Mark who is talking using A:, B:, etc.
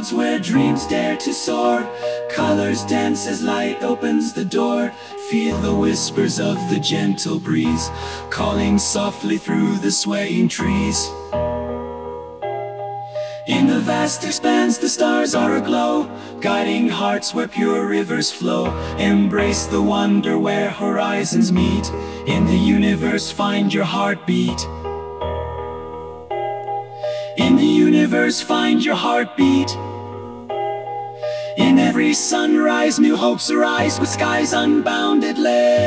A: clouds where dreams dare to soar. Colors dance as light opens the door. Feel the whispers of the gentle breeze, calling softly through the swaying trees. In the vast expanse, the stars are aglow, guiding hearts where pure rivers flow. Embrace the wonder where horizons meet. In the universe, find your heartbeat. In the universe, find your heartbeat. In every sunrise, new hopes arise with skies unbounded. Let